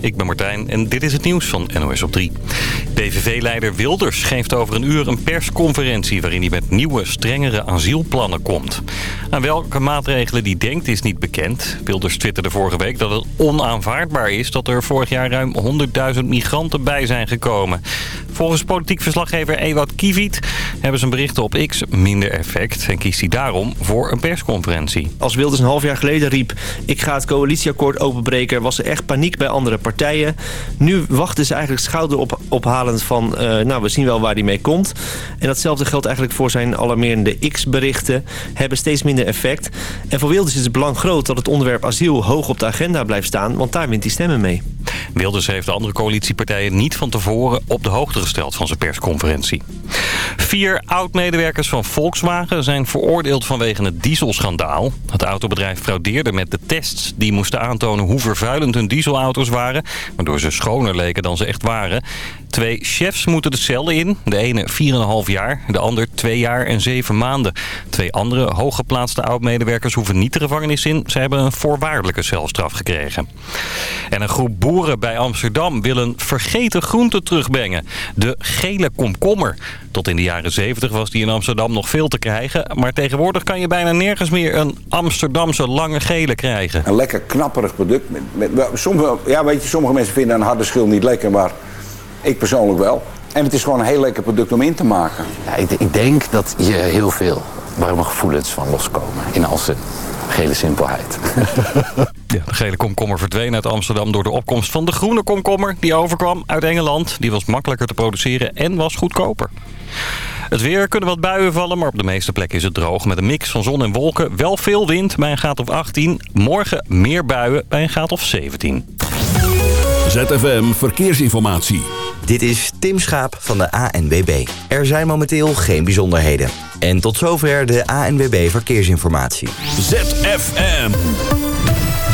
ik ben Martijn en dit is het nieuws van NOS op 3. PVV-leider Wilders geeft over een uur een persconferentie... waarin hij met nieuwe, strengere asielplannen komt. Aan welke maatregelen die denkt is niet bekend. Wilders twitterde vorige week dat het onaanvaardbaar is... dat er vorig jaar ruim 100.000 migranten bij zijn gekomen. Volgens politiek verslaggever Ewout Kiviet hebben zijn berichten op X minder effect... en kiest hij daarom voor een persconferentie. Als Wilders een half jaar geleden riep... ik ga het coalitieakkoord openbreken... was er echt paniek bij andere partijen. Nu wachten ze eigenlijk schouderophalend van... Uh, nou, we zien wel waar hij mee komt. En datzelfde geldt eigenlijk voor zijn alarmerende X-berichten. Hebben steeds minder effect. En voor Wilders is het belang groot dat het onderwerp asiel hoog op de agenda blijft staan... want daar wint hij stemmen mee. Wilders heeft de andere coalitiepartijen niet van tevoren op de hoogte gesteld van zijn persconferentie. Vier oud-medewerkers van Volkswagen zijn veroordeeld vanwege het dieselschandaal. Het autobedrijf fraudeerde met de tests die moesten aantonen hoe vervuilend hun dieselauto's waren... waardoor ze schoner leken dan ze echt waren. Twee chefs moeten de cel in. De ene 4,5 jaar, de ander 2 jaar en 7 maanden. Twee andere hooggeplaatste oud-medewerkers hoeven niet de gevangenis in. Ze hebben een voorwaardelijke celstraf gekregen. En een groep boeren bij Amsterdam wil een vergeten groente terugbrengen. De gele komkommer. Tot in de jaren 70 was die in Amsterdam nog veel te krijgen. Maar tegenwoordig kan je bijna nergens meer een Amsterdamse lange gele krijgen. Een lekker knapperig product. Sommige, ja, weet je, sommige mensen vinden een harde schil niet lekker, maar ik persoonlijk wel. En het is gewoon een heel lekker product om in te maken. Ja, ik, ik denk dat je heel veel warme gevoelens van loskomen in al zijn gele simpelheid. Ja, de gele komkommer verdween uit Amsterdam door de opkomst van de groene komkommer. Die overkwam uit Engeland. Die was makkelijker te produceren en was goedkoper. Het weer kunnen wat buien vallen, maar op de meeste plekken is het droog. Met een mix van zon en wolken. Wel veel wind bij een graad of 18. Morgen meer buien bij een graad of 17. ZFM Verkeersinformatie. Dit is Tim Schaap van de ANWB. Er zijn momenteel geen bijzonderheden. En tot zover de ANWB Verkeersinformatie. ZFM.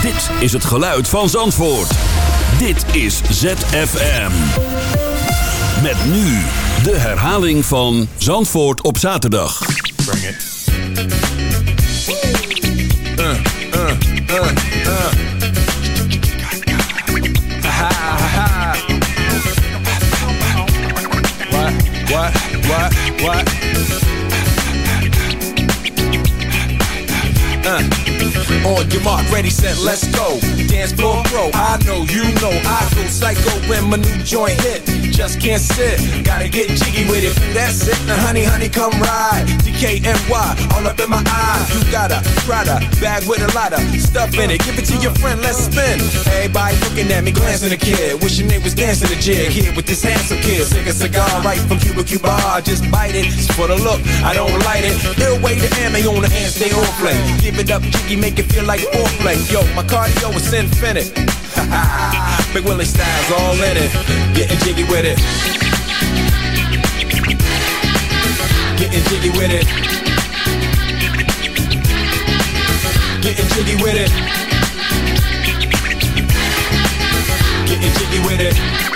Dit is het geluid van Zandvoort. Dit is ZFM. Met nu de herhaling van Zandvoort op zaterdag. Bring it. Uh, uh, uh, What, what, what? On your mark, ready, set, let's go. Dance floor, bro. I know, you know, I go psycho when my new joint hit just can't sit. Gotta get jiggy with it. That's it. Now, honey, honey, come ride. DKNY, all up in my eyes. You got a Prada bag with a lot of stuff in it. Give it to your friend, let's spin. Everybody looking at me, glancing a kid. Wishing they was dancing a jig here with this handsome kid. Sick a cigar right from Cuba Cuba. Just bite it. It's for the look, I don't light it. Ill way to ammo on the hand, stay on play. Give it up, jiggy, make it feel like foreplay. Yo, my cardio is infinite. Big Willie styles all in it. Getting jiggy with it. Getting jiggy with it. Getting jiggy with it. Getting jiggy with it.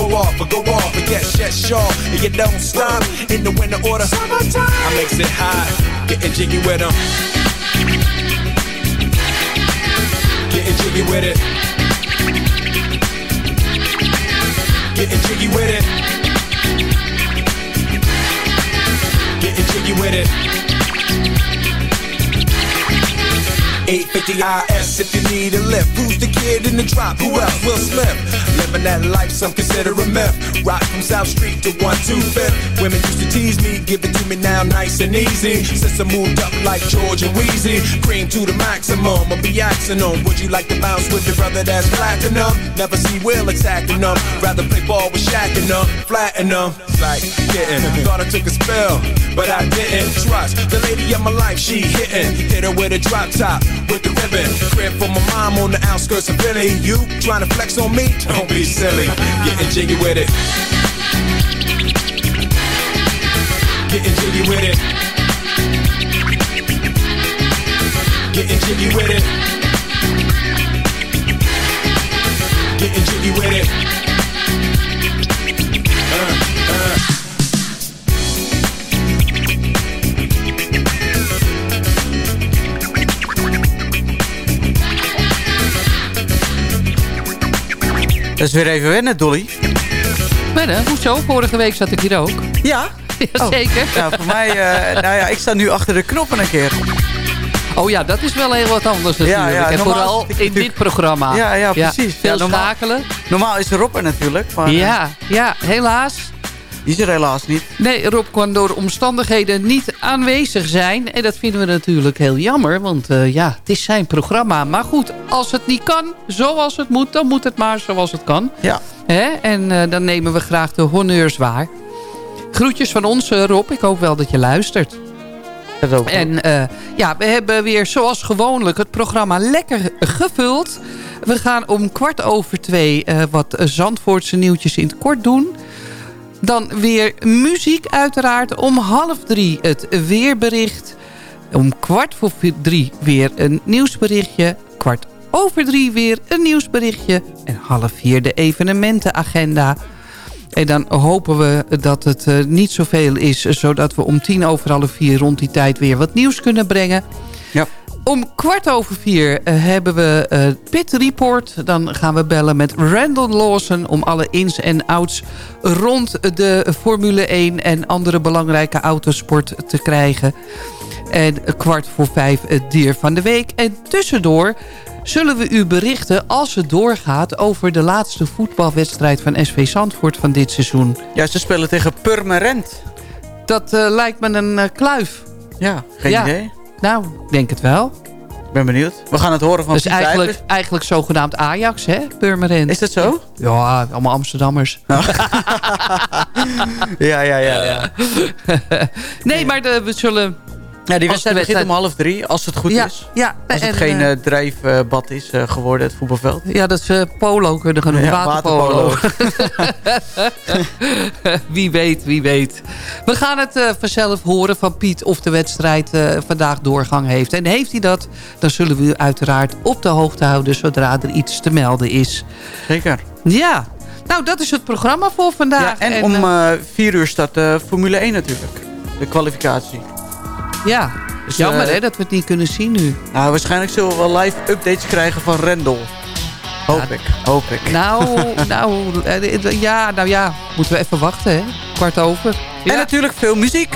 off or go off and get shut sharp. And you don't stop in the winter order. Summertime. I makes it high, getting jiggy with them. Getting jiggy with it. Getting jiggy with it. Getting jiggy with it. 850 IS if you need a lift. Who's the kid in the drop? Who else? Will Smith. Living that life, some consider a myth. Rock from South Street to 125th. Women used to tease me, give it to me now nice and easy. Since I moved up like George and Wheezy, cream to the maximum. I'll be axing them. Would you like to bounce with your brother that's platinum? Never see Will attacking them. Rather play ball with Shaq and them, flatten them. Like getting, thought I took a spell, but I didn't trust the lady of my life. She hitting, hit her with a drop top with the ribbon. Crib for my mom on the outskirts of Philly. You trying to flex on me? Don't be silly. Getting jiggy with it. Getting jiggy with it. Getting jiggy with it. Getting jiggy with it. Dat is weer even wennen, Dolly. Wennen? Hoezo? Vorige week zat ik hier ook. Ja? Jazeker. Oh. Nou, voor mij... eh, nou ja, ik sta nu achter de knoppen een keer. Oh ja, dat is wel heel wat anders natuurlijk. Ja, ja, en vooral in natuurlijk- dit programma. Ja, ja, precies. Ja, normaal-. Normaal is Rob er natuurlijk, maar eh, Ja, ja, helaas. Die is er helaas niet. Nee, Rob kan door omstandigheden niet aanwezig zijn. En dat vinden we natuurlijk heel jammer. Want eh, ja, het is zijn programma. Maar goed, als het niet kan zoals het moet... dan moet het maar zoals het kan. Ja. Hè? En eh, dan nemen we graag de honneurs waar. Groetjes van ons, eh, Rob. Ik hoop wel dat je luistert. En ja, we hebben weer zoals gewoonlijk het programma lekker gevuld. We gaan om kwart over twee wat Zandvoortse nieuwtjes in het kort doen. Dan weer muziek uiteraard. Om half drie het weerbericht. Om kwart voor drie weer een nieuwsberichtje. Kwart over drie weer een nieuwsberichtje. En half vier de evenementenagenda. En dan hopen we dat het eh, niet zoveel is... zodat we om tien over half vier rond die tijd weer wat nieuws kunnen brengen. Ja. Om kwart over vier eh, hebben we eh Pit Report. Dan gaan we bellen met Randall Lawson... om alle ins en outs rond de Formule 1... en andere belangrijke autosport te krijgen. En kwart voor vijf het dier van de week. En tussendoor zullen we u berichten als het doorgaat... over de laatste voetbalwedstrijd van SV Zandvoort van dit seizoen. Ja, ze spelen tegen Purmerend. Dat eh, lijkt me een eh, kluif. Ja, geen Ja. idee. Nou, ik denk het wel. Ik ben benieuwd. We gaan het horen van Piet eigenlijk, eigenlijk zogenaamd Ajax, hè? Purmerend. Is dat zo? Ja, allemaal Amsterdammers. Ja, ja, ja. ja. nee, maar de, we zullen... Ja, die wedstrijd begint om half drie, als het goed ja, is. ja, Als het en, geen eh, eh, drijfbad is eh, geworden, het voetbalveld. ja, dat ze polo kunnen gaan doen. Ja, waterpolo. wie weet, wie weet. We gaan het vanzelf horen van Piet of de wedstrijd vandaag doorgang heeft. En heeft hij dat, dan zullen we u uiteraard op de hoogte houden... zodra er iets te melden is. Zeker. Ja, nou dat is het programma voor vandaag. Ja, en, om vier uur start eh, Formule 1 natuurlijk. De kwalificatie. Ja, Dus, jammer eh, hè, dat we het niet kunnen zien nu. Nou, waarschijnlijk zullen we wel live updates krijgen van Rendel. Hoop Ja, ik, hoop ik. Nou, nou, eh, ja, nou ja, moeten we even wachten hè. Kwart over. En natuurlijk veel muziek.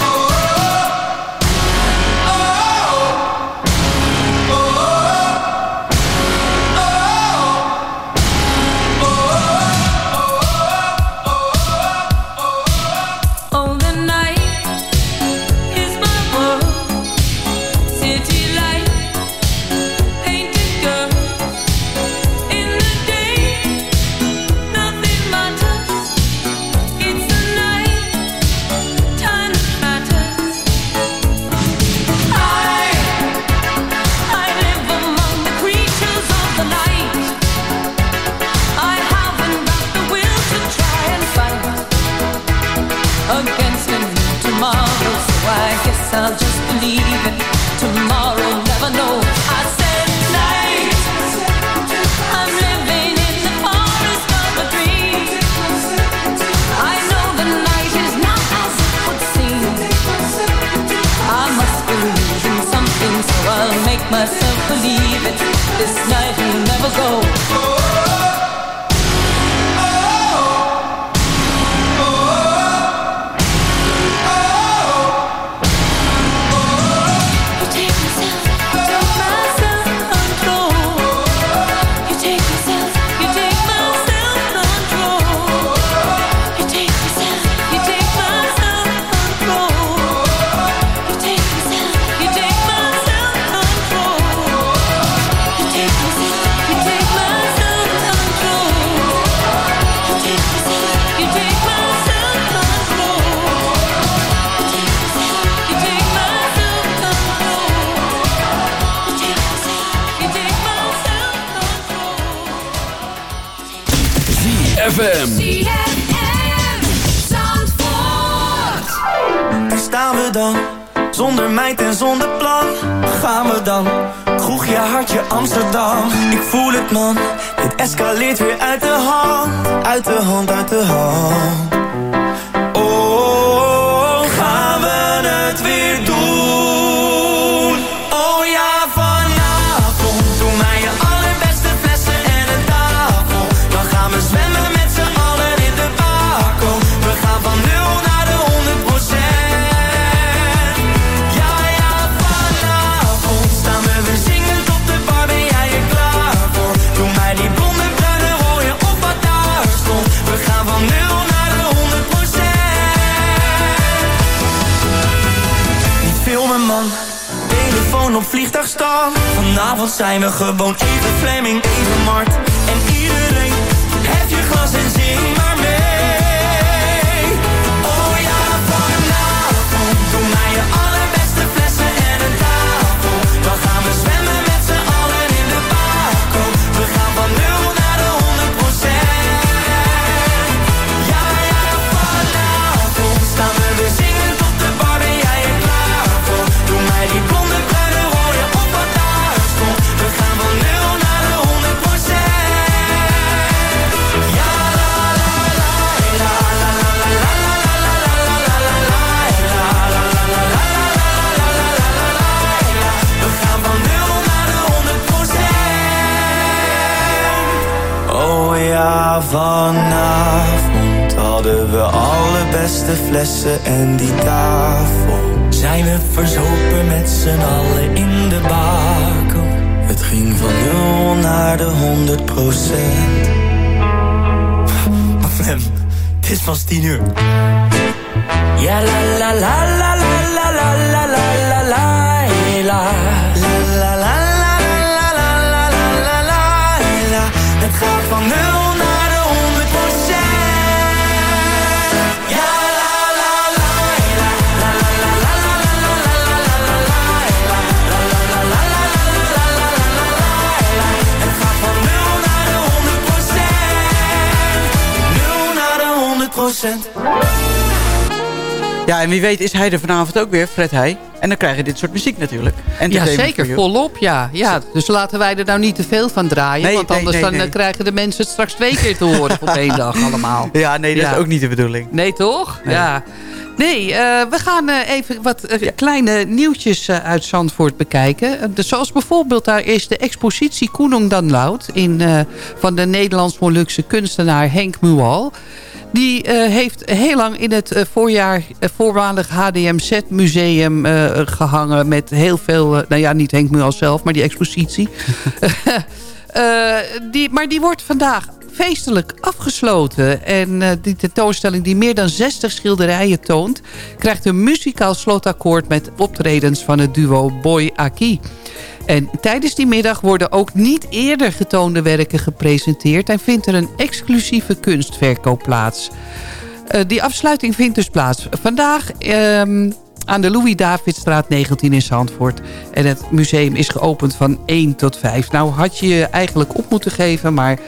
Amsterdam. Ik voel het man, dit escaleert weer uit de hand. Uit de hand, uit de hand. Vliegtuigstand. Vanavond zijn we gewoon even Fleming, even Mart. Beste flessen en die tafel. Zijn we verzopen met z'n allen in de bako. Het ging van nul naar de 100 procent. Flem, het is pas tien uur. Ja la la la la la la la Ja, en wie weet is hij er vanavond ook weer, Fred Heij. En dan krijg je dit soort muziek natuurlijk. Ja, zeker. Volop, ja. ja. Dus laten wij er nou niet te veel van draaien. Nee, want anders nee, dan nee. eh, krijgen de mensen het straks twee keer te horen op één dag allemaal. Ja, nee, dat Ja. is ook niet de bedoeling. Nee, toch? Nee. Ja. Nee, eh, we gaan eh, even wat kleine nieuwtjes uit Zandvoort bekijken. Dus zoals bijvoorbeeld daar is de expositie Koenong dan Loud... In, van de Nederlands-Molukse kunstenaar Henk Mual. Die eh, heeft heel lang in het eh, voorjaar eh, voormalig HDMZ-museum eh, gehangen... met heel veel, nou ja, niet Henk Mual zelf, maar die expositie. Die, maar die wordt vandaag feestelijk afgesloten. En eh, die tentoonstelling die meer dan 60 schilderijen toont... krijgt een muzikaal slotakkoord met optredens van het duo Boy Aki. En tijdens die middag worden ook niet eerder getoonde werken gepresenteerd... en vindt er een exclusieve kunstverkoop plaats. Eh, die afsluiting vindt dus plaats vandaag... ehm, aan de Louis-Davidstraat 19 in Zandvoort. En het museum is geopend van 1 tot 5. Nou had je je eigenlijk op moeten geven, maar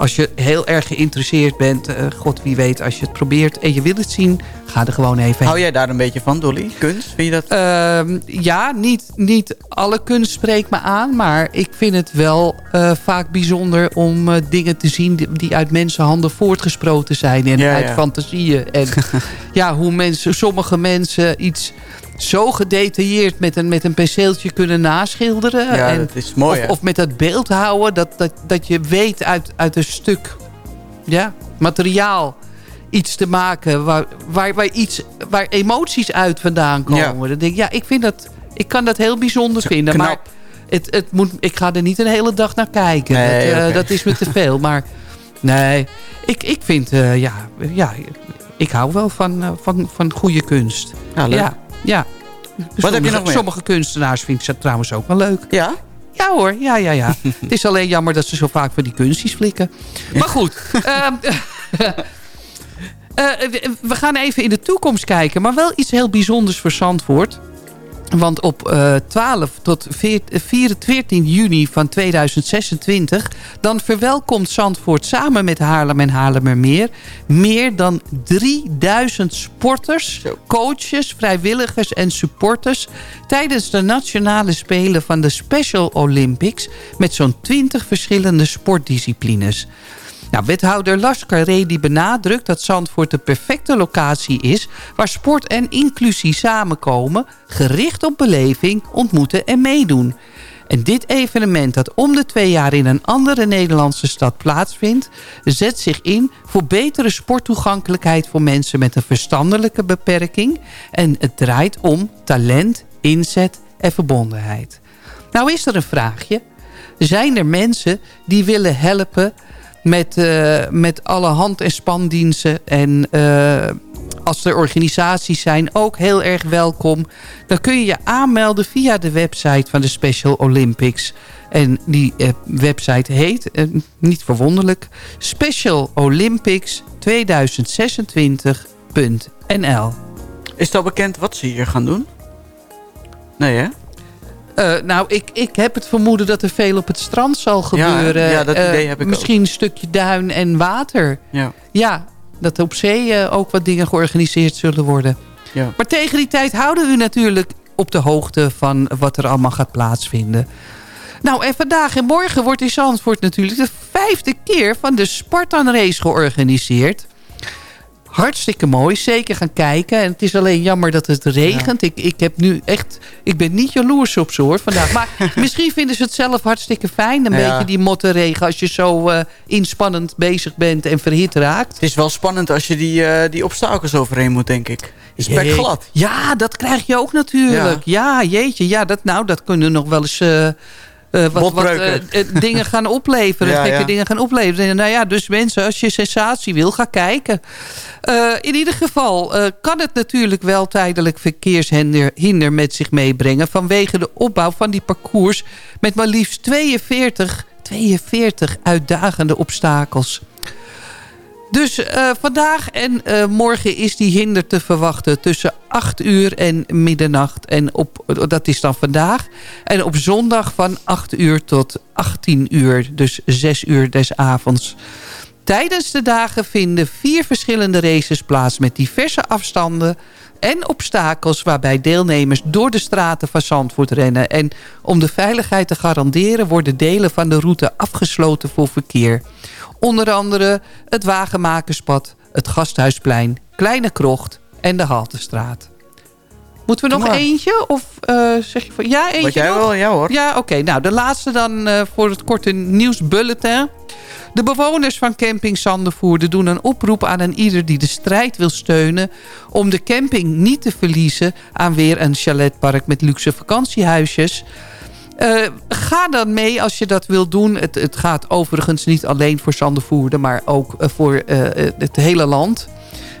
als je heel erg geïnteresseerd bent... eh, god wie weet, als je het probeert en je wil het zien... ga er gewoon even heen. Hou jij daar een beetje van, Dolly? Kunst? Vind je dat? Ehm, ja, niet, niet alle kunst spreekt me aan. Maar ik vind het wel eh, vaak bijzonder om eh, dingen te zien... Die, die uit mensenhanden voortgesproten zijn. En Ja, uit ja. fantasieën. En ja, hoe mensen, sommige mensen iets zo gedetailleerd met een, met een penseeltje kunnen naschilderen. Ja, en, dat is mooi, Of, met dat beeld houden. Dat, dat, dat je weet uit, uit een stuk ja, materiaal iets te maken waar, waar, waar, iets, waar emoties uit vandaan komen. Ja. Dan denk ik, ja, ik, vind dat, ik kan dat heel bijzonder vinden. knap. Maar het, het moet, ik ga er niet een hele dag naar kijken. Nee, eh, dat is me te veel. Maar nee, ik, ik vind, eh, ja, ja, ik hou wel van, eh, van, van goede kunst. Ja, leuk. Ja, ja. Wat heb je nog meer? Sommige kunstenaars vind ik ze trouwens ook wel leuk. Ja? Ja hoor, ja, ja, ja. het is alleen jammer dat ze zo vaak van die kunstjes flikken. Maar goed. ehm, eh, we- we gaan even in de toekomst kijken. Maar wel iets heel bijzonders voor Zandvoort. Want op eh, 12 tot 14, 14 juni van 2026... dan verwelkomt Zandvoort samen met Haarlem en Haarlemmermeer... meer dan 3000 sporters, coaches, vrijwilligers en supporters... tijdens de nationale spelen van de Special Olympics... met zo'n 20 verschillende sportdisciplines... Nou, wethouder Lars Carré die benadrukt dat Zandvoort de perfecte locatie is... waar sport en inclusie samenkomen, gericht op beleving, ontmoeten en meedoen. En dit evenement dat om de twee jaar in een andere Nederlandse stad plaatsvindt... zet zich in voor betere sporttoegankelijkheid voor mensen met een verstandelijke beperking... en het draait om talent, inzet en verbondenheid. Nou is er een vraagje. Zijn er mensen die willen helpen met, eh, met alle hand- en spandiensten. En eh, als er organisaties zijn, ook heel erg welkom. Dan kun je je aanmelden via de website van de Special Olympics. En die eh, website heet, niet verwonderlijk, Special Olympics 2026.nl. Is het al bekend wat ze hier gaan doen? Nee, hè? Eh, nou, ik, ik heb het vermoeden dat er veel op het strand zal gebeuren. ja, dat Eh, idee heb ik Misschien een stukje duin en water. Ja. Ja, dat op zee eh, ook wat dingen georganiseerd zullen worden. Ja. Maar tegen die tijd houden we u natuurlijk op de hoogte van wat er allemaal gaat plaatsvinden. Nou, en vandaag en morgen wordt in Zandvoort natuurlijk de vijfde keer van de Spartan Race georganiseerd. Hartstikke mooi, zeker gaan kijken. En het is alleen jammer dat het regent. Ik, ik heb nu echt, ik ben niet jaloers op ze hoor vandaag. Maar misschien vinden ze het zelf hartstikke fijn. Een Ja. beetje die mottenregen als je zo eh, inspannend bezig bent en verhit raakt. Het is wel spannend als je die, eh, die obstakels overheen moet, denk ik. Is spek glad. Ja, dat krijg je ook natuurlijk. Ja, jeetje. Ja, dat, nou, dat kunnen nog wel eens... eh, eh, wat, wat eh, eh, dingen gaan opleveren. Ja, gekke ja. dingen gaan opleveren. En, nou ja, dus mensen, als je sensatie wil, ga kijken. In ieder geval kan het natuurlijk wel tijdelijk verkeershinder hinder met zich meebrengen... vanwege de opbouw van die parcours met maar liefst 42, 42 uitdagende obstakels. Dus eh, vandaag en eh, morgen is die hinder te verwachten tussen 8 uur en middernacht. En op, dat is dan vandaag. En op zondag van 8 uur tot 18 uur. Dus 6 uur des avonds. Tijdens de dagen vinden vier verschillende races plaats met diverse afstanden en obstakels waarbij deelnemers door de straten van Zandvoort rennen. En om de veiligheid te garanderen worden delen van de route afgesloten voor verkeer. Onder andere het Wagenmakerspad, het Gasthuisplein, Kleine Krocht en de Haltestraat. Moeten we nog maar. eentje? Of eh, zeg je van... Ja, eentje Wat jij nog? wil, ja hoor. Ja, oké. Nou, de laatste dan eh, voor het korte nieuwsbulletin. De bewoners van camping Zandervoerde doen een oproep aan een ieder die de strijd wil steunen... om de camping niet te verliezen aan weer een chaletpark met luxe vakantiehuisjes... Eh, ga dan mee als je dat wilt doen. Het, het gaat overigens niet alleen voor Zandervoerde... maar ook eh, voor eh, het hele land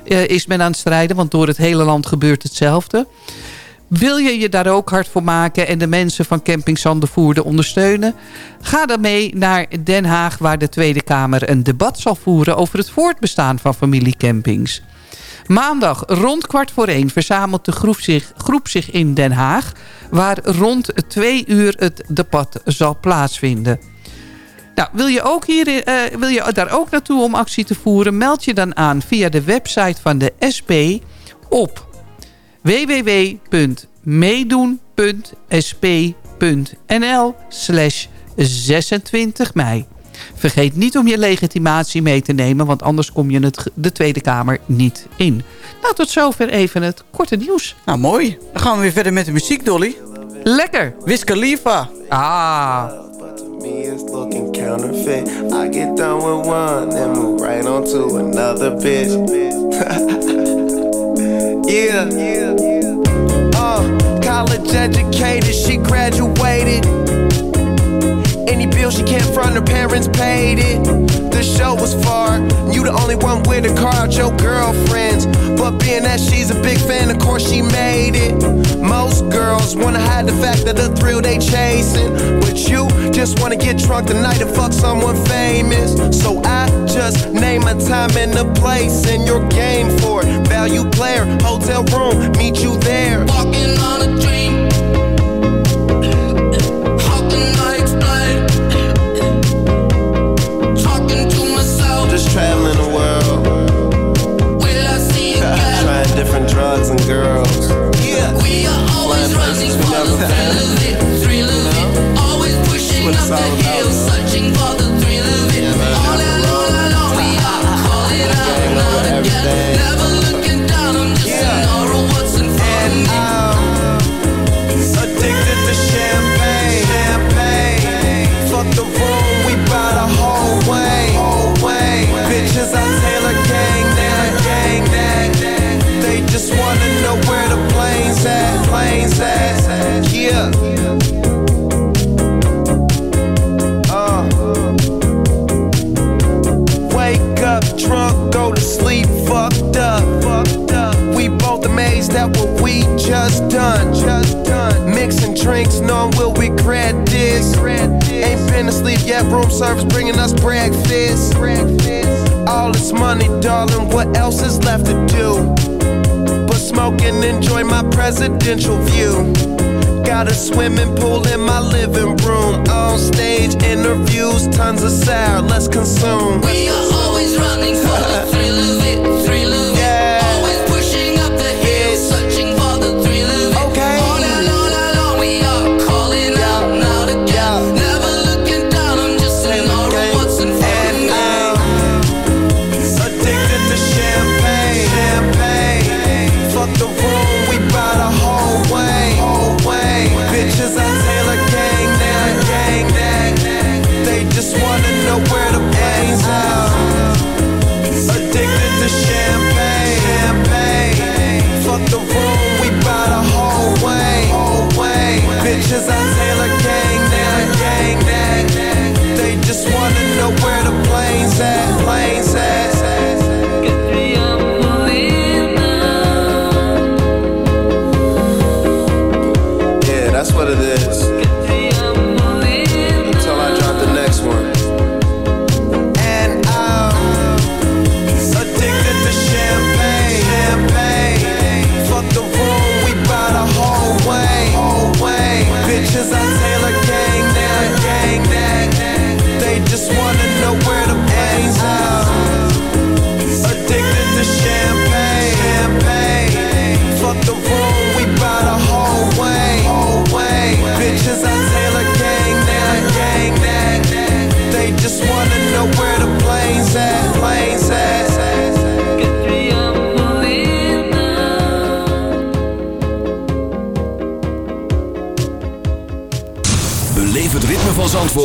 is men aan het strijden. Want door het hele land gebeurt hetzelfde. Wil je je daar ook hard voor maken en de mensen van Camping Zandervoerde ondersteunen? Ga dan mee naar Den Haag waar de Tweede Kamer een debat zal voeren over het voortbestaan van familiecampings. Maandag rond kwart voor één verzamelt de groep zich in Den Haag... waar rond twee uur het debat zal plaatsvinden. Nou, wil je, ook hier, eh, wil je daar ook naartoe om actie te voeren? Meld je dan aan via de website van de SP op www.meedoen.sp.nl slash 26 mei. Vergeet niet om je legitimatie mee te nemen... want anders kom je het, de Tweede Kamer niet in. Nou, tot zover even het korte nieuws. Nou, mooi. Dan gaan we weer verder met de muziek, Dolly. Lekker. Wiz Khalifa. Ah. me is looking counterfeit. I get done with one, move right on to another bitch. yeah, uh, college educated, she graduated. Any bill she can't front, her parents paid it. The show was far, you the only one with a car out your girlfriends. But being that she's a big fan, of course she made it. Most girls wanna hide the fact that the thrill they chasing. But you just wanna get drunk tonight and fuck someone famous. So I just name a time and a place, and your game for it. Value player, hotel room, meet you there. Walking on a dream. Drugs and girls. Yeah. We are always running for the thrill of it, thrill of it. Always pushing up the hill, searching for the yet. Room service bringing us breakfast. All this money, darling. What else is left to do? But smoke and enjoy my presidential view. Got a swimming pool in my living room. On stage interviews, tons of sour. Let's consume. We are always running for the thrill of it, thrill of it.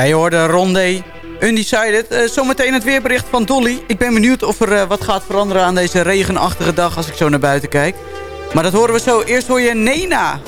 Ja, je hoorde Rondé Undecided. Eh, zometeen het weerbericht van Dolly. Ik ben benieuwd of er eh, wat gaat veranderen aan deze regenachtige dag als ik zo naar buiten kijk. Maar dat horen we zo. Eerst hoor je Nena.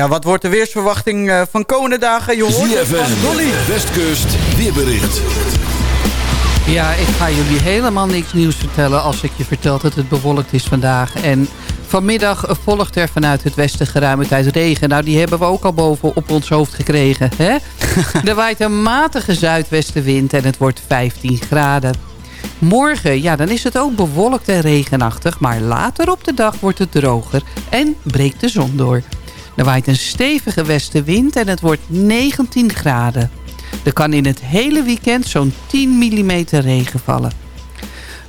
Ja, wat wordt de weersverwachting eh, van komende dagen? Je hoort het van Dolly. Westkust, weerbericht. Ja, ik ga jullie helemaal niks nieuws vertellen als ik je vertel dat het bewolkt is vandaag. En vanmiddag volgt er vanuit het westen geruime tijd regen. Nou, die hebben we ook al boven op ons hoofd gekregen. Hè? er waait een matige zuidwestenwind en het wordt 15 graden. Morgen, ja, dan is het ook bewolkt en regenachtig. Maar later op de dag wordt het droger en breekt de zon door. Er waait een stevige westenwind en het wordt 19 graden. Er kan in het hele weekend zo'n 10 mm regen vallen.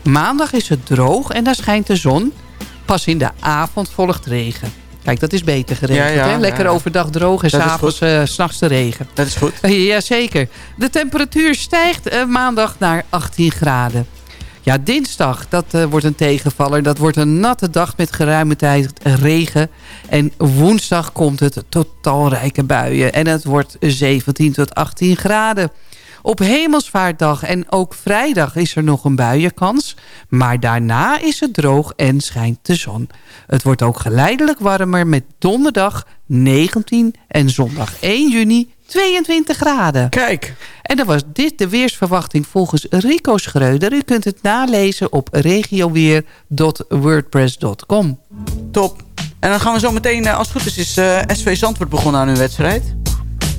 Maandag is het droog en daar schijnt de zon. Pas in de avond volgt regen. Kijk, dat is beter geregeld. Ja, ja, hè? Lekker ja, overdag droog en s'avonds uh, s'nachts de regen. Dat is goed. Jazeker. De temperatuur stijgt eh, maandag naar 18 graden. Ja, dinsdag, dat eh, wordt een tegenvaller. Dat wordt een natte dag met geruime tijd regen. En woensdag komt het tot talrijke buien. En het wordt 17 tot 18 graden. Op hemelsvaartdag en ook vrijdag is er nog een buienkans. Maar daarna is het droog en schijnt de zon. Het wordt ook geleidelijk warmer met donderdag 19 en zondag 1 juni 22 graden. Kijk. En dan was dit de weersverwachting volgens Rico Schreuder. U kunt het nalezen op regioweer.wordpress.com. Top. En dan gaan we zo meteen, eh, als het goed is, is eh, SV Zandvoort begonnen aan hun wedstrijd.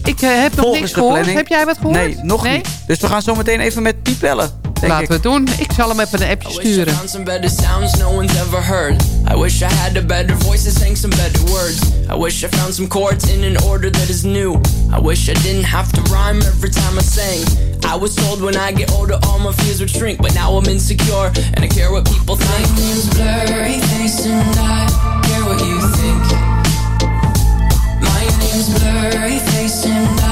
Ik eh, heb nog Volgens niks gehoord. Heb jij wat gehoord? Nee, nog niet. Dus we gaan zo meteen even met Piep bellen. Denk Laten ik. we het doen. Ik zal hem even een appje I sturen. found some better sounds no one's ever heard. I wish I had a better voice and sang some better words. I wish I found some chords in an order that is new. I wish I didn't have to rhyme every time I sang. I was told when I get older all my fears would shrink, but now I'm insecure and I care what people think. My name's Blurry Face and I care what you think. My name's Blurry Face and I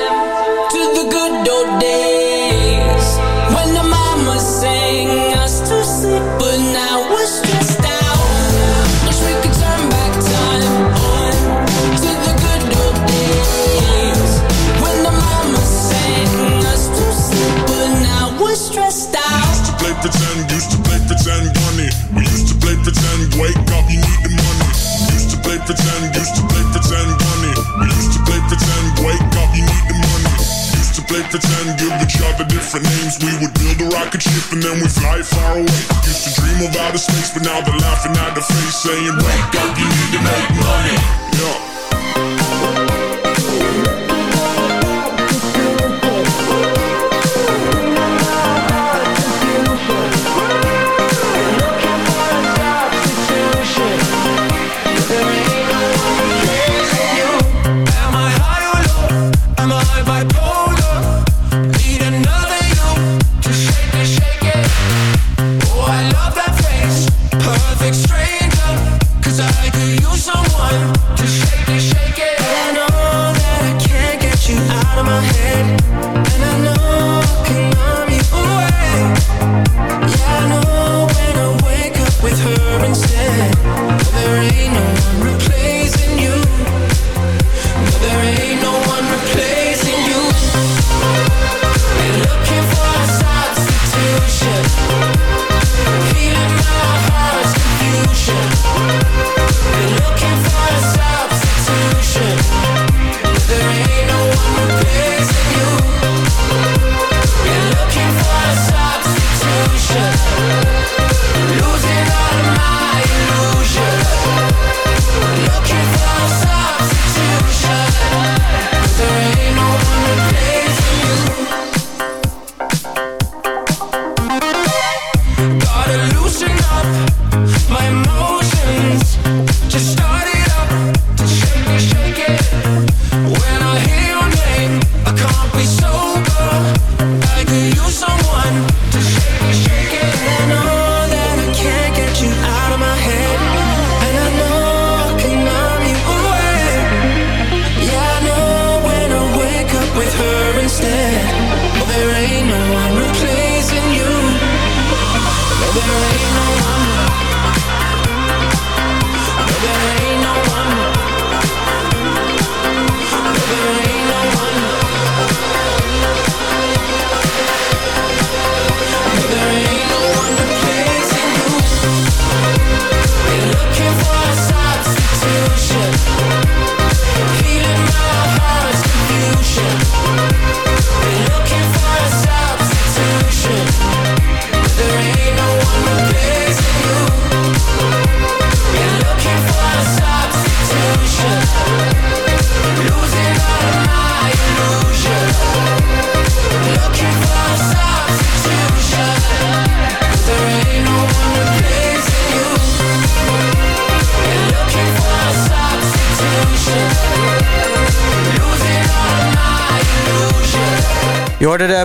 pretend, used to play pretend bunny. We used to play pretend, wake up, you need the money. Used to play pretend, give each other different names. We would build a rocket ship and then we fly far away. Used to dream of outer space, but now they're laughing at the face, saying, Wake up, you need to make money. Yeah.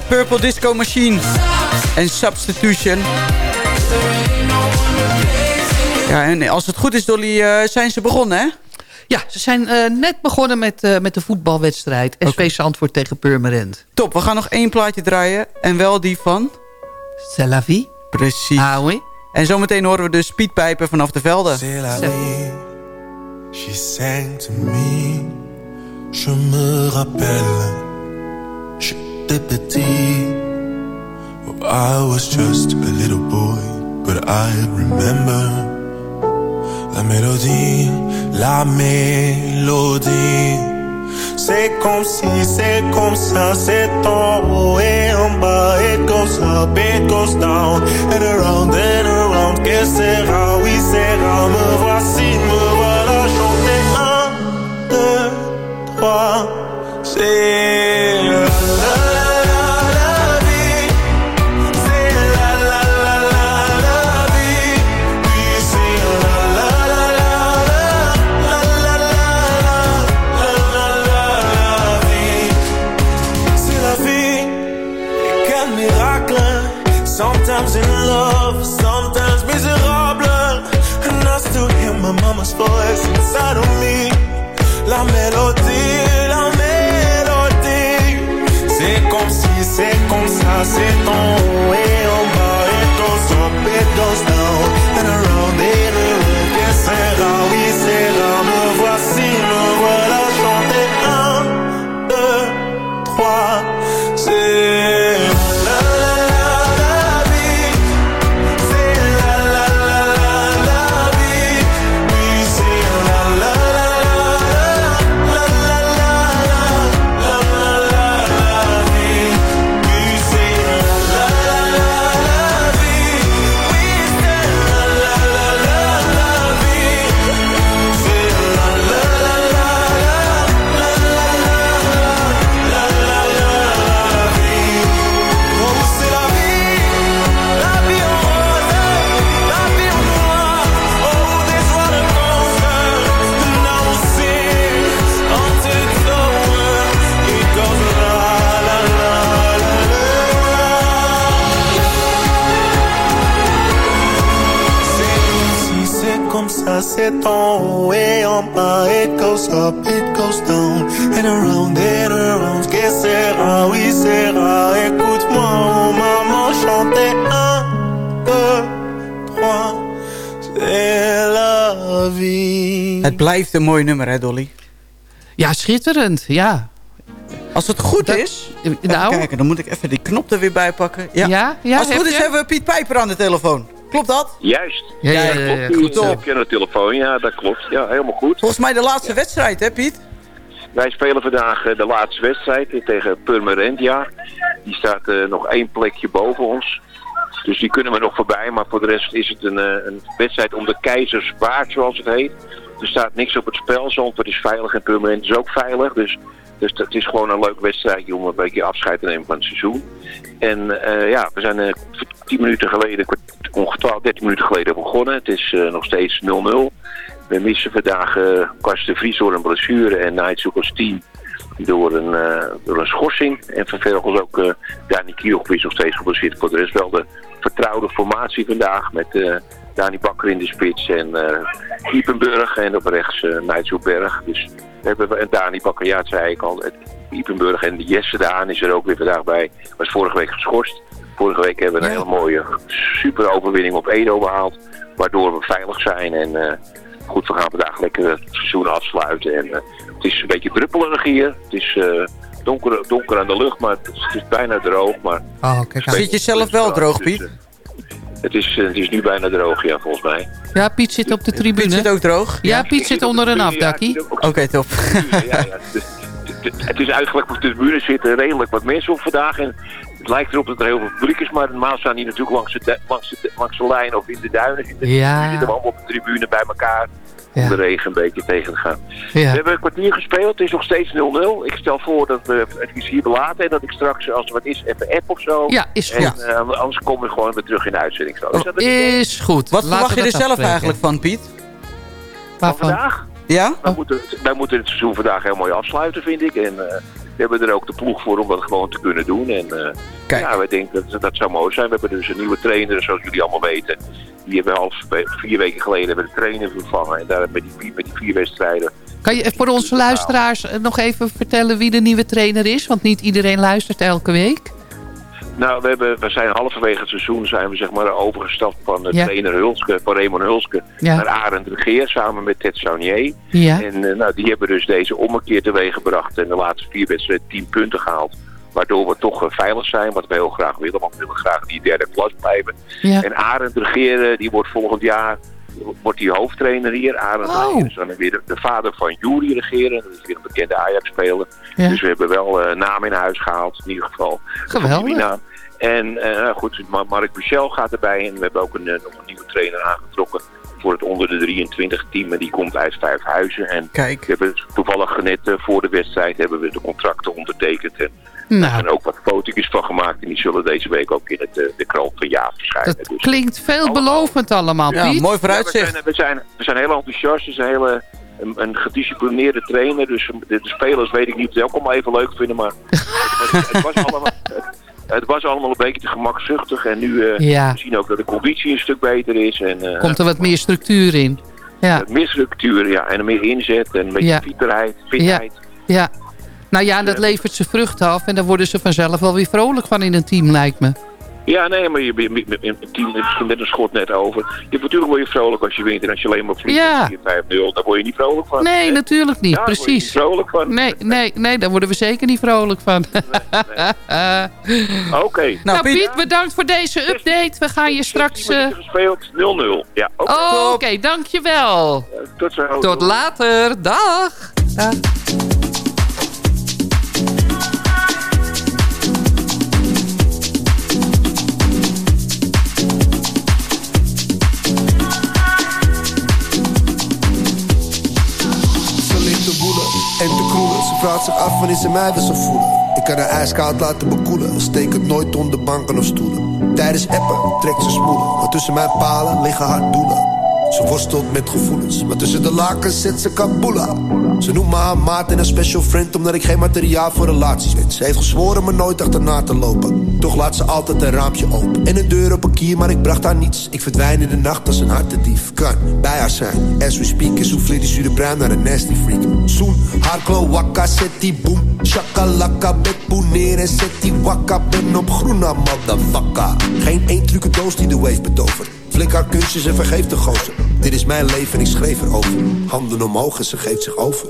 Purple Disco Machine en Substitution. Ja, en als het goed is, Dolly, eh, zijn ze begonnen, hè? Ja, ze zijn eh, net begonnen met, eh, met de voetbalwedstrijd. SV Zandvoort tegen Purmerend. Top, we gaan nog één plaatje draaien. En wel die van... C'est la vie. Precies. Ah oui. En zometeen horen we de speedpijpen vanaf de velden. C'est la vie, she sang to me. Je me rappelle, Oh, I was just a little boy, but I remember la mélodie, la mélodie. C'est comme si, c'est comme ça, c'est en haut et en bas. It goes up, it goes down, and around and around. Que sera, oui, sera. Me voici, me voilà chanter. Un, deux, trois. C'est Sometimes in love, sometimes miserable. And I still hear my mama's voice inside of me. La mélodie, la mélodie. C'est comme si, c'est comme ça, c'est haut et en en haut et en bas. It goes up, it goes down, and around and around. Que sera, oui, sera. Écoute-moi, oh maman, chanter un, deux, trois. C'est la vie. Het blijft een mooi nummer, hè, Dolly? Ja, schitterend. Ja. Als het goed is... Even nou. kijken, dan moet ik even die knop er weer bij pakken. Ja, Ja, ja, Als het goed is je? hebben we Piet Pijper aan de telefoon. Klopt dat? Juist. Ja, ja, ja, dat ja, klopt. goed je aan de telefoon. Ja, dat klopt. Ja, helemaal goed. Volgens mij de laatste wedstrijd, hè Piet? Wij spelen vandaag eh, de laatste wedstrijd eh, tegen Purmerend, ja. Die staat eh, nog één plekje boven ons. Dus die kunnen we nog voorbij. Maar voor de rest is het een, eh, een wedstrijd om de keizerswaard, zoals het heet. Er staat niks op het spel. Zandvoort is veilig en Purmerend is ook veilig. Dus, dus het is gewoon een leuk wedstrijdje om een beetje afscheid te nemen van het seizoen. En eh, ja, we zijn eh, tien minuten geleden, 12, 13 minuten geleden begonnen. Het is eh, nog steeds 0-0. We missen vandaag eh Karsten Vries door een blessure en Nigel als team door een, door een schorsing. En vervolgens ook eh Dani Kioch is nog steeds geblesseerd. Voor de rest wel de vertrouwde formatie vandaag met Dani Bakker in de spits en eh Iepenburg en op rechts eh Berg. Dus we hebben en Dani Bakker, ja, dat zei ik al, het Iepenburg en Jesse Daan is er ook weer vandaag bij. Was vorige week geschorst. Vorige week hebben we een hele mooie super overwinning op Edo behaald. Waardoor we veilig zijn en eh, goed, we gaan vandaag lekker het seizoen afsluiten. En eh, het is een beetje druppelig hier. Het is eh, donker, donker aan de lucht, maar het is, het is bijna droog. Maar Oh, kijk. Zit je zelf wel droog, Dus, Piet? Het, is, het is nu bijna droog, ja, volgens mij. Ja, Piet zit op de tribune. Piet zit ook droog? Ja, Piet zit onder een afdakkie. Oké, top. Ja, ja, het, het is eigenlijk op de tribune zitten redelijk wat mensen op vandaag. En het lijkt erop dat er heel veel publiek is, maar normaal staan die natuurlijk langs de, langs de, langs de lijn of in de duinen. Zitten, Ja. Die zitten allemaal op de tribune bij elkaar om Ja. de regen een beetje tegen te gaan. Ja. We hebben een kwartier gespeeld, het is nog steeds 0-0. Ik stel voor dat we het is hier belaten en dat ik straks, als er wat is, even app of zo. Ja, is En goed. eh, anders komen we gewoon weer terug in de uitzending. Zo. Is dat idee? Is goed. Wat Laten verwacht we je er zelf afspreken. eigenlijk van, Piet? Van vandaag? Ja? Wij, moeten, het- wij moeten het seizoen vandaag heel mooi afsluiten, vind ik. En eh, We hebben er ook de ploeg voor om dat gewoon te kunnen doen. En eh, ja, wij denken dat dat zou mooi zijn. We hebben dus een nieuwe trainer, zoals jullie allemaal weten. Die hebben we al vier weken geleden hebben de trainer vervangen. En daar met die, vier- met die vier wedstrijden Kan je voor onze luisteraars eh, nog even vertellen wie de nieuwe trainer is? Want niet iedereen luistert elke week. Nou, we, hebben, we zijn halverwege het seizoen zijn we zeg maar overgestapt van de Ja. trainer Hulske, van Raymond Hulske, Ja. naar Arend Regeer samen met Ted Saunier. Ja. En eh, nou, die hebben dus deze ommekeer teweeg gebracht en de laatste vier wedstrijden tien punten gehaald. Waardoor we toch eh, veilig zijn, wat we heel graag willen, want we willen graag in die derde klas blijven. En Arend Regeer, eh, die wordt volgend jaar wordt die hoofdtrainer hier. Arend Oh. Is dan weer de, de vader van Juri Regeren, dat is weer een bekende Ajax-speler. Ja. Dus we hebben wel eh naam in huis gehaald, in ieder geval. Geweldig. En eh, nou goed, Ma- Mark Michel gaat erbij en we hebben ook een, eh, nog een nieuwe trainer aangetrokken voor het onder de 23 team. En die komt uit Vijfhuizen. En Kijk. we hebben toevallig net eh, voor de wedstrijd hebben we de contracten ondertekend. En Nou. er zijn ook wat foto's van gemaakt. En die zullen deze week ook in het, de krant van Jaap verschijnen. Dat Dus- klinkt veelbelovend allemaal, Ja, Piet. mooi ja, we, vooruitzicht. zijn, we, zijn, we zijn heel enthousiast. We zijn een hele een, een gedisciplineerde trainer. Dus de, de spelers weet ik niet of ze het ook allemaal even leuk vinden. Maar het, was, het, was allemaal, het, het was allemaal een beetje te gemakzuchtig. En nu eh Ja. we zien ook dat de conditie een stuk beter is. En, eh, Komt er wat meer structuur in. Ja, meer structuur ja, en meer inzet en een beetje Ja. fitheid. ja, fitheid. ja. Nou ja, dat levert ze vruchten af. En daar worden ze vanzelf wel weer vrolijk van in een team, lijkt me. Ja, nee, maar je, misschien net een schot net over. Je, natuurlijk word je vrolijk als je wint. En als je alleen maar vliegt Ja. met 4-5-0, daar word je niet vrolijk van. Nee, natuurlijk niet. Ja, daar word je Precies. niet vrolijk van. Nee, nee, nee, daar worden we zeker niet vrolijk van. Oké. Nou, Piet, bedankt voor deze update. We gaan je straks... eh, Gespeeld 0-0. Ja, oké. Oh, Oké, dankjewel. Tot zo. Tot later. Dag. Dag. Ze vraagt zich af wanneer ze mij wil zo voelen. Ik kan haar ijskoud laten bekoelen. Steek het nooit onder banken of stoelen. Tijdens appen trekt ze smoelen. Maar tussen mijn palen liggen haar doelen. Ze worstelt met gevoelens, maar tussen de lakens zit ze kaboela. Ze noemt me haar maat en een special friend, omdat ik geen materiaal voor relaties ben. Ze heeft gezworen me nooit achterna te lopen. Toch laat ze altijd een raampje open. En een deur op een kier, maar ik bracht haar niets. Ik verdwijn in de nacht als een hartedief. Kan bij haar zijn, as we speak. En souffleer die zuurde bruin naar een nasty freak. Zoen, haar kloakka, zet die boom. Shakalaka, bek neer en zet die wakka. Ben op groena, motherfucker. Geen één truke doos die de wave betovert. Flik haar kunstjes en vergeef de gozer. Dit is mijn leven en ik schreef erover. Handen omhoog en ze geeft zich over.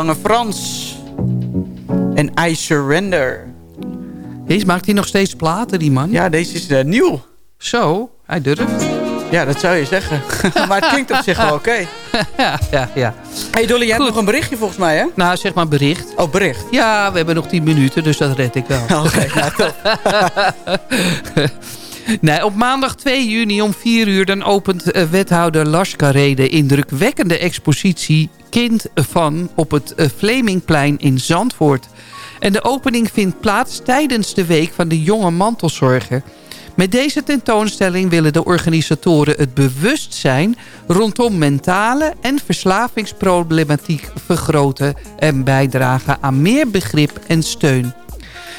Lange Frans. En I Surrender. Deze maakt hij nog steeds platen, die man? Ja, deze is eh, nieuw. Zo, hij durft. Ja, dat zou je zeggen. maar het klinkt op zich wel oké. ja, ja, ja. hey Dolly, jij hebt nog een berichtje volgens mij, hè? Nou, zeg maar bericht. Oh, bericht. Ja, we hebben nog 10 minuten, dus dat red ik wel. Oké, nou top. Nee, op maandag 2 juni om 4 uur dan opent eh, wethouder Lashkare de indrukwekkende expositie Kind van op het eh, Vlemingplein in Zandvoort. En de opening vindt plaats tijdens de week van de jonge mantelzorger. Met deze tentoonstelling willen de organisatoren het bewustzijn rondom mentale en verslavingsproblematiek vergroten en bijdragen aan meer begrip en steun.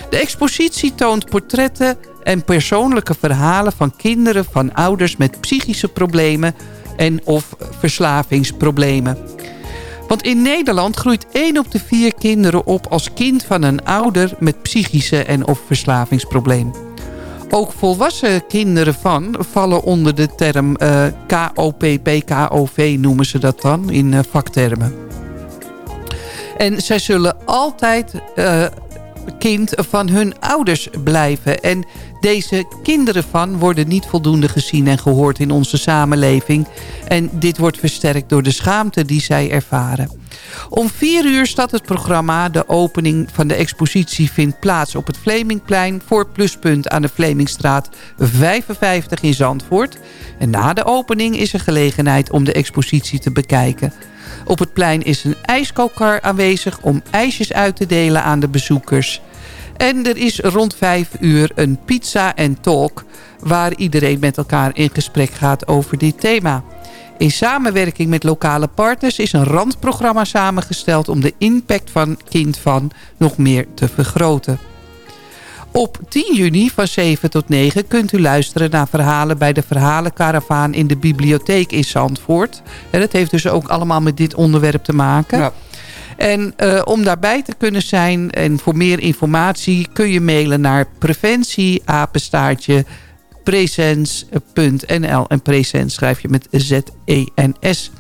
De expositie toont portretten en persoonlijke verhalen van kinderen van ouders met psychische problemen en of verslavingsproblemen. Want in Nederland groeit 1 op de 4 kinderen op als kind van een ouder met psychische en of verslavingsprobleem. Ook volwassen kinderen van vallen onder de term eh, KOPP, KOV noemen ze dat dan in eh, vaktermen. En zij zullen altijd eh, kind van hun ouders blijven. En deze kinderen van worden niet voldoende gezien en gehoord in onze samenleving. En dit wordt versterkt door de schaamte die zij ervaren. Om vier uur staat het programma. De opening van de expositie vindt plaats op het Vlemingplein... voor Pluspunt aan de Vlemingstraat 55 in Zandvoort. En na de opening is er gelegenheid om de expositie te bekijken. Op het plein is een ijskookkar aanwezig om ijsjes uit te delen aan de bezoekers. En er is rond vijf uur een pizza en talk... waar iedereen met elkaar in gesprek gaat over dit thema. In samenwerking met lokale partners is een randprogramma samengesteld... om de impact van Kind van nog meer te vergroten. Op 10 juni van 7 tot 9 kunt u luisteren naar verhalen bij de Verhalenkaravaan in de bibliotheek in Zandvoort. En dat heeft dus ook allemaal met dit onderwerp te maken. Ja. En eh, om daarbij te kunnen zijn en voor meer informatie kun je mailen naar preventieapenstaartje presens.nl. En presens schrijf je met Z-E-N-S.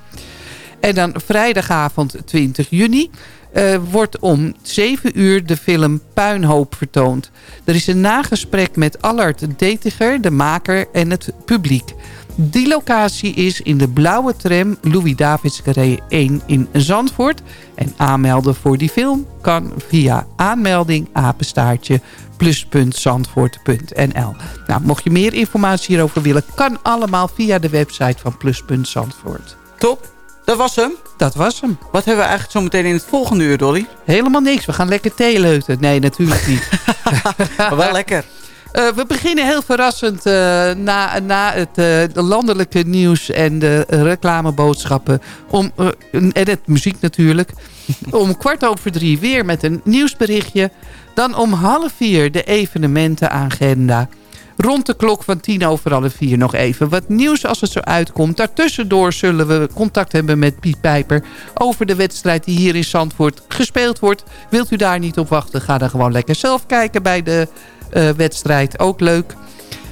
En dan vrijdagavond 20 juni eh, wordt om 7 uur de film Puinhoop vertoond. Er is een nagesprek met Allard Detiger, de maker en het publiek. Die locatie is in de blauwe tram Louis Davids Carré 1 in Zandvoort. En aanmelden voor die film kan via aanmelding apenstaartje plus.zandvoort.nl. Nou, mocht je meer informatie hierover willen, kan allemaal via de website van Pluspunt Zandvoort. Top. Dat was hem. Dat was hem. Wat hebben we eigenlijk zo meteen in het volgende uur, Dolly? Helemaal niks. We gaan lekker thee leuten. Nee, natuurlijk niet. Maar wel lekker. Eh, we beginnen heel verrassend eh, na, na het eh, de landelijke nieuws en de reclameboodschappen. Om, en het muziek natuurlijk. om kwart over drie weer met een nieuwsberichtje. Dan om half vier de evenementenagenda. Rond de klok van tien over half vier nog even wat nieuws als het zo uitkomt. Daartussendoor zullen we contact hebben met Piet Pijper... over de wedstrijd die hier in Zandvoort gespeeld wordt. Wilt u daar niet op wachten, ga dan gewoon lekker zelf kijken bij de wedstrijd. Ook leuk.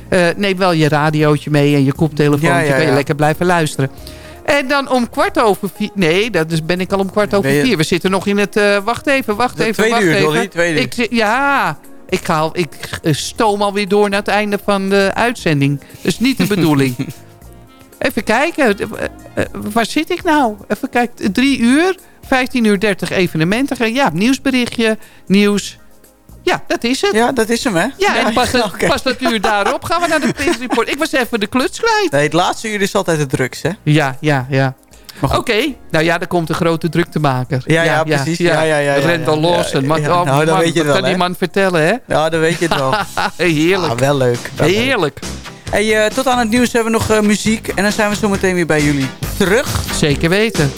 Eh, neem wel je radiootje mee en je koptelefoontje. Ja, ja, kan je lekker blijven luisteren. En dan om kwart over vier... Nee, dat is, ben ik al om kwart over vier. We zitten nog in het... eh, wacht even, wacht De even, tweede wacht uur, even. Dolly, tweede uur. Ik, ja, ik, ga, al- ik eh, stoom alweer door naar het einde van de uitzending. Dat is niet de bedoeling. even kijken. eh, eh, waar zit ik nou? Even kijken. Drie uur. 15 uur 30 evenementen. Ja, nieuwsberichtje. Nieuws. Ja, dat is het. Ja, dat is hem, hè? Ja, en pas, dat, pas dat uur daarop gaan we naar de Pins Report. Ik was even de kluts kwijt. Nee, het laatste uur is altijd het drugs, hè? Ja, ja, ja. Oké, nou ja, er komt een grote druktemaker. Ja, ja, precies. Ja, ja, ja. Lawson. Maar, oh, Nou, man, weet je wel, kan die hè? man vertellen, hè? Ja, dan weet je het wel. Heerlijk. Ah, wel leuk. Wel leuk. Heerlijk. Hey, eh, tot aan het nieuws hebben we nog eh, muziek. En dan zijn we zo meteen weer bij jullie terug. Zeker weten.